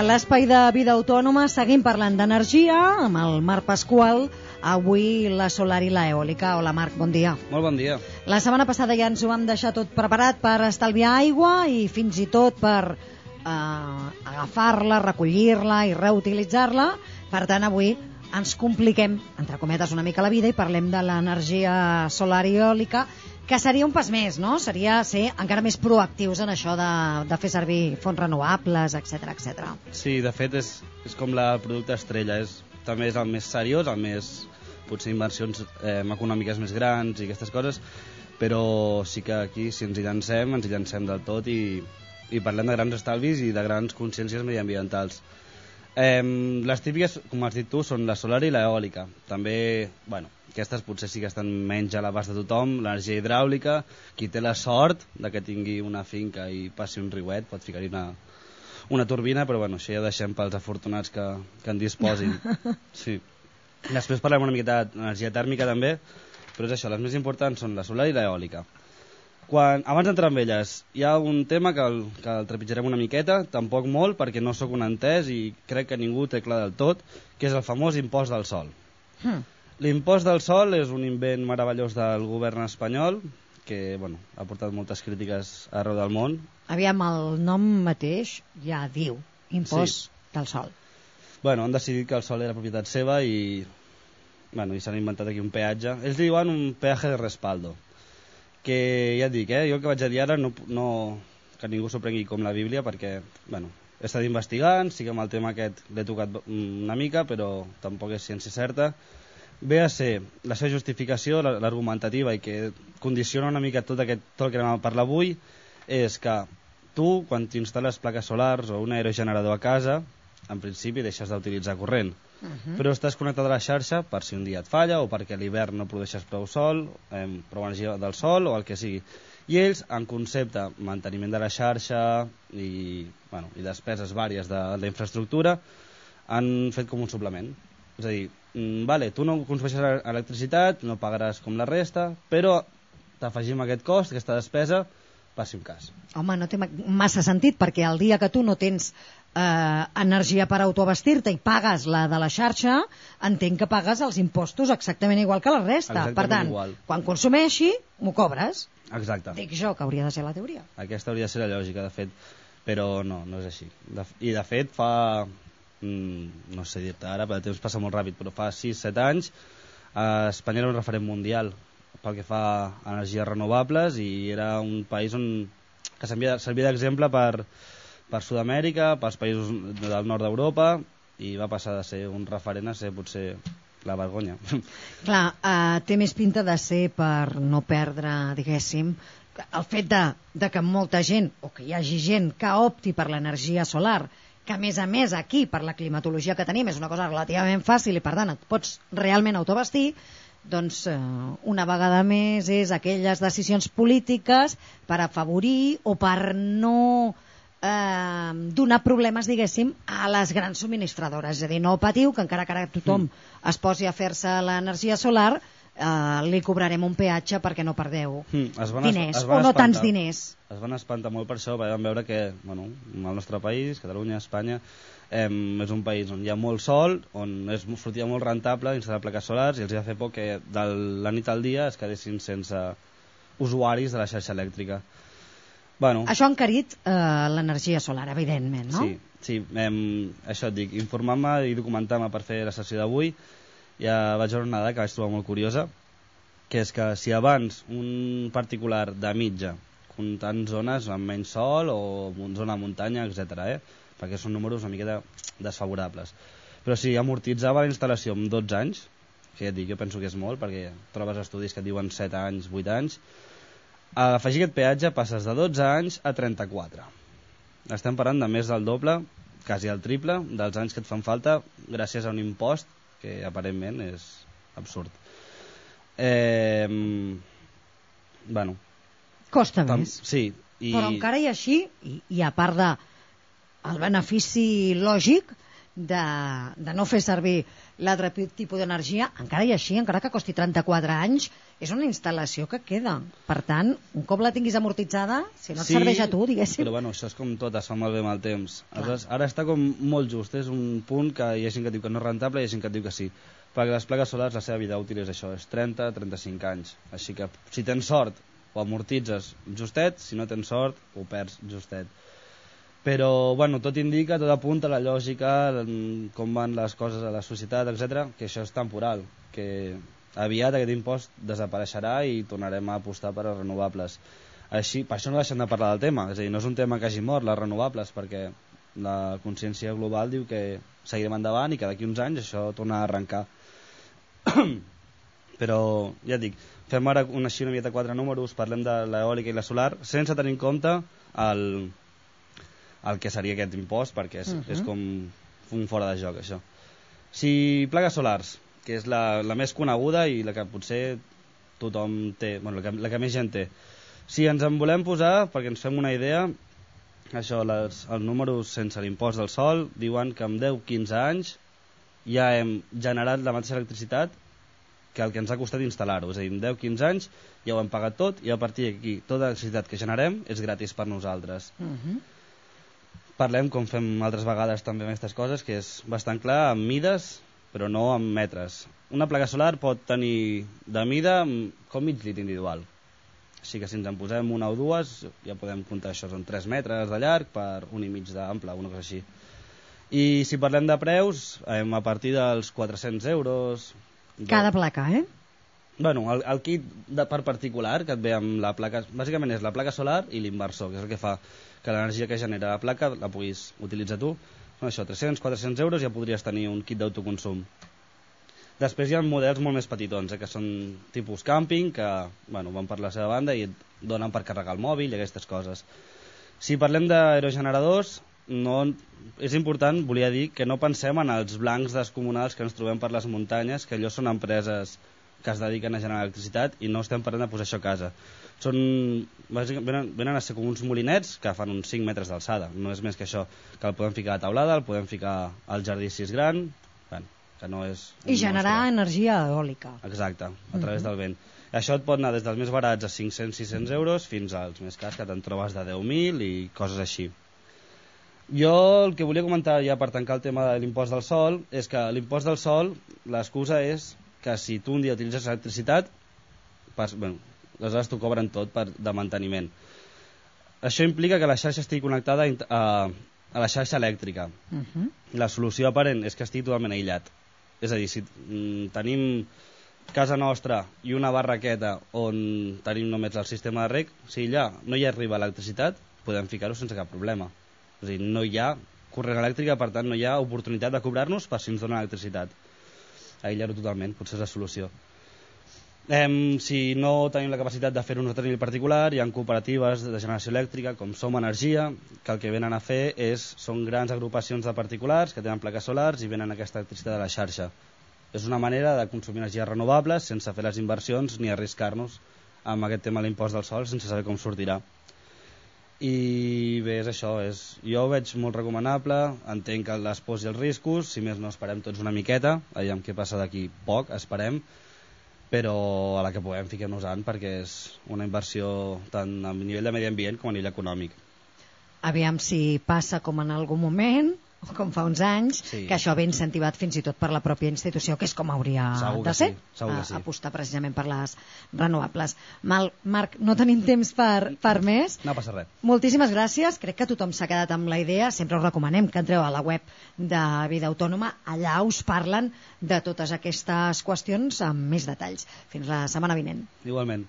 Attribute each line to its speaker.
Speaker 1: A l'espai de vida autònoma seguim parlant d'energia amb el Marc Pasqual, avui la solar i la eòlica. Hola Marc, bon dia.
Speaker 2: Molt bon dia.
Speaker 1: La setmana passada ja ens ho vam deixar tot preparat per estalviar aigua i fins i tot per eh, agafar-la, recollir-la i reutilitzar-la. Per tant, avui ens compliquem, entre cometes, una mica la vida i parlem de l'energia solar i eòlica, que seria un pas més, no? Seria ser encara més proactius en això de, de fer servir fonts renovables, etc etc.
Speaker 2: Sí, de fet és, és com la producte estrella, és, també és el més seriós, el més potser inversions eh, econòmiques més grans i aquestes coses, però sí que aquí si ens hi llancem, ens hi llancem del tot i, i parlem de grans estalvis i de grans consciències mediambientals. Eh, les típiques, com has dit tu, són la solar i l'eòlica. També, bueno, aquestes potser sí que estan menys a l'abast de tothom, l'energia hidràulica, qui té la sort de que tingui una finca i passi un riuet, pot ficar-hi una, una turbina, però bueno, això ja deixem pels afortunats que, que en disposin. Sí. Després parlem una miqueta d'energia tèrmica també, però és això, les més importants són la solar i l'eòlica. Quan, abans d'entrar amb elles, hi ha un tema que el, que el trepitjarem una miqueta, tampoc molt, perquè no sóc un entès i crec que ningú té clar del tot, que és el famós impost del sol. Hmm. L'impost del sol és un invent meravellós del govern espanyol, que bueno, ha portat moltes crítiques arreu del món.
Speaker 1: Aviam, el nom mateix ja diu, impost sí. del sol.
Speaker 2: Bueno, han decidit que el sol era propietat seva i, bueno, i s'han inventat aquí un peatge. Ells diuen un peatge de respaldo que ja et dic, eh, jo el que vaig a dir ara no, no, que ningú s'ho prengui com la Bíblia perquè, bueno, he estat investigant, sí que amb el tema aquest l'he tocat una mica, però tampoc és ciència certa. Ve a ser la seva justificació, l'argumentativa, i que condiciona una mica tot, aquest, tot el que anem a parlar avui, és que tu, quan t'instal·les plaques solars o un aerogenerador a casa, en principi deixes d'utilitzar corrent. Uh -huh. Però estàs connectat a la xarxa per si un dia et falla o perquè l'hivern no produeixes prou sol, eh, prou energia del sol o el que sigui. I ells, en concepte manteniment de la xarxa i, bueno, i despeses vàries de, de la infraestructura, han fet com un suplement. És a dir, mm, vale, tu no consumeixes electricitat, no pagaràs com la resta, però t'afegim aquest cost, aquesta despesa, passi un cas.
Speaker 1: Home, no té massa sentit, perquè el dia que tu no tens eh, energia per autoabastir-te i pagues la de la xarxa, entenc que pagues els impostos exactament igual que la resta.
Speaker 2: Exactament
Speaker 1: per tant,
Speaker 2: igual.
Speaker 1: quan consumeixi, m'ho cobres.
Speaker 2: Exacte.
Speaker 1: Dic jo que hauria de ser la teoria.
Speaker 2: Aquesta hauria de ser la lògica, de fet, però no, no és així. De, I de fet fa, mm, no sé dir-te ara, perquè el temps passa molt ràpid, però fa 6-7 anys eh, Espanya era un referent mundial pel que fa a energies renovables i era un país on que servia, servia d'exemple per, per Sud-amèrica, pels països del nord d'Europa i va passar de ser un referent a ser potser la vergonya.
Speaker 1: Clar, uh, té més pinta de ser per no perdre, diguéssim, el fet de, de que molta gent, o que hi hagi gent que opti per l'energia solar, que a més a més aquí, per la climatologia que tenim, és una cosa relativament fàcil i per tant et pots realment autobastir, doncs eh, una vegada més és aquelles decisions polítiques per afavorir o per no eh, donar problemes, diguéssim, a les grans subministradores. És a dir, no patiu, que encara que ara tothom mm. es posi a fer-se l'energia solar, eh, li cobrarem un peatge perquè no perdeu mm. es van diners, es van o no tants diners.
Speaker 2: Es van espantar molt per això, vam veure que bueno, el nostre país, Catalunya, Espanya, eh, és un país on hi ha molt sol, on és, sortia molt rentable instal·lar plaques solars i els va fer por que de la nit al dia es quedessin sense usuaris de la xarxa elèctrica.
Speaker 1: Bueno. Això ha encarit eh, l'energia solar, evidentment, no?
Speaker 2: Sí, sí em, això et dic, informar-me i documentar-me per fer la sessió d'avui. Ja vaig veure una dada que vaig trobar molt curiosa, que és que si abans un particular de mitja, comptant zones amb menys sol o en zona de muntanya, etc, eh? perquè són números una miqueta desfavorables. Però si amortitzava la instal·lació en 12 anys, que ja et dic, jo penso que és molt, perquè trobes estudis que et diuen 7 anys, 8 anys, a afegir aquest peatge passes de 12 anys a 34. Estem parlant de més del doble, quasi el triple, dels anys que et fan falta gràcies a un impost que aparentment és absurd. Eh, bueno.
Speaker 1: Costa tam, més.
Speaker 2: Sí.
Speaker 1: I... Però encara i així, i, i a part de el benefici lògic, de, de no fer servir l'altre tipus d'energia, encara i així, encara que costi 34 anys, és una instal·lació que queda. Per tant, un cop la tinguis amortitzada, si no et
Speaker 2: Sí,
Speaker 1: serveix a tu, diguéssim...
Speaker 2: Però bueno, això és com tot, es fa malbé amb el temps. Aleshores, ara està com molt just, és un punt que hi ha gent que diu que no és rentable i hi ha gent que diu que sí. Perquè les plaques solars, la seva vida útil és això, és 30-35 anys. Així que si tens sort, ho amortitzes justet, si no tens sort, ho perds justet. Però, bueno, tot indica, tot apunta a la lògica, com van les coses a la societat, etc, que això és temporal, que aviat aquest impost desapareixerà i tornarem a apostar per als renovables. Així, per això no deixem de parlar del tema, és a dir, no és un tema que hagi mort, les renovables, perquè la consciència global diu que seguirem endavant i que d'aquí uns anys això torna a arrencar. Però, ja et dic, fem ara una, així una quatre números, parlem de l'eòlica i la solar, sense tenir en compte el, el que seria aquest impost, perquè és, uh -huh. és com un fora de joc, això. Si plagues solars, que és la, la més coneguda i la que potser tothom té, bueno, la que, la que més gent té. Si ens en volem posar, perquè ens fem una idea, això, les, els números sense l'impost del sol diuen que en 10-15 anys ja hem generat la mateixa electricitat que el que ens ha costat instal·lar-ho. És a dir, en 10-15 anys ja ho hem pagat tot i a partir d'aquí tota l'electricitat que generem és gratis per nosaltres.
Speaker 1: Uh -huh.
Speaker 2: Parlem, com fem altres vegades també amb aquestes coses, que és bastant clar amb mides, però no amb metres. Una placa solar pot tenir de mida com mig dit individual. Així que si ens en posem una o dues, ja podem comptar això, són 3 metres de llarg per un i mig d'ample, una cosa així. I si parlem de preus, eh, a partir dels 400 euros...
Speaker 1: Cada placa, eh?
Speaker 2: Bueno, el, el kit de, per particular que et ve amb la placa... Bàsicament és la placa solar i l'inversor, que és el que fa que l'energia que genera la placa la puguis utilitzar tu. No, això, 300-400 euros ja podries tenir un kit d'autoconsum. Després hi ha models molt més petitons, eh, que són tipus càmping, que bueno, van per la seva banda i et donen per carregar el mòbil i aquestes coses. Si parlem d'aerogeneradors, no, és important, volia dir, que no pensem en els blancs descomunals que ens trobem per les muntanyes, que allò són empreses que es dediquen a generar electricitat i no estem parlant de posar això a casa. Són, venen, venen a ser com uns molinets que fan uns 5 metres d'alçada, no és més que això, que el podem ficar a taulada, el podem ficar al jardí si és gran, bueno, que no és...
Speaker 1: I generar monstre. energia eòlica.
Speaker 2: Exacte, a través uh -huh. del vent. Això et pot anar des dels més barats a 500-600 euros fins als més cars que te'n trobes de 10.000 i coses així. Jo el que volia comentar ja per tancar el tema de l'impost del sol és que l'impost del sol, l'excusa és que si tu un dia utilitzes electricitat, pas, bueno, aleshores t'ho cobren tot per, de manteniment. Això implica que la xarxa estigui connectada a, a la xarxa elèctrica.
Speaker 1: Uh -huh.
Speaker 2: La solució aparent és que estigui totalment aïllat. És a dir, si mm, tenim casa nostra i una barraqueta on tenim només el sistema de rec, si allà no hi arriba electricitat, podem ficar-ho sense cap problema. És a dir, no hi ha corrent elèctrica, per tant no hi ha oportunitat de cobrar-nos per si ens donen electricitat aïllar-ho totalment, potser és la solució. Em, si no tenim la capacitat de fer-ho nosaltres a particular, hi ha cooperatives de generació elèctrica com Som Energia, que el que venen a fer és, són grans agrupacions de particulars que tenen plaques solars i venen aquesta electricitat de la xarxa. És una manera de consumir energies renovables sense fer les inversions ni arriscar-nos amb aquest tema de l'impost del sol sense saber com sortirà i bé, és això és, jo ho veig molt recomanable entenc que les pors i els riscos si més no esperem tots una miqueta aviam què passa d'aquí poc, esperem però a la que puguem fiquem-nos-en perquè és una inversió tant a nivell de medi ambient com a nivell econòmic.
Speaker 1: Aviam si passa com en algun moment com fa uns anys,
Speaker 2: Sí.
Speaker 1: que això ve incentivat fins i tot per la pròpia institució, que és com hauria
Speaker 2: Segur
Speaker 1: de ser,
Speaker 2: sí, segur
Speaker 1: a-
Speaker 2: sí.
Speaker 1: apostar precisament per les renovables. Mal, Marc, no tenim temps per, per més.
Speaker 2: no passa res
Speaker 1: Moltíssimes gràcies. Crec que tothom s'ha quedat amb la idea. Sempre us recomanem que entreu a la web de Vida Autònoma. Allà us parlen de totes aquestes qüestions amb més detalls. Fins la setmana vinent.
Speaker 2: igualment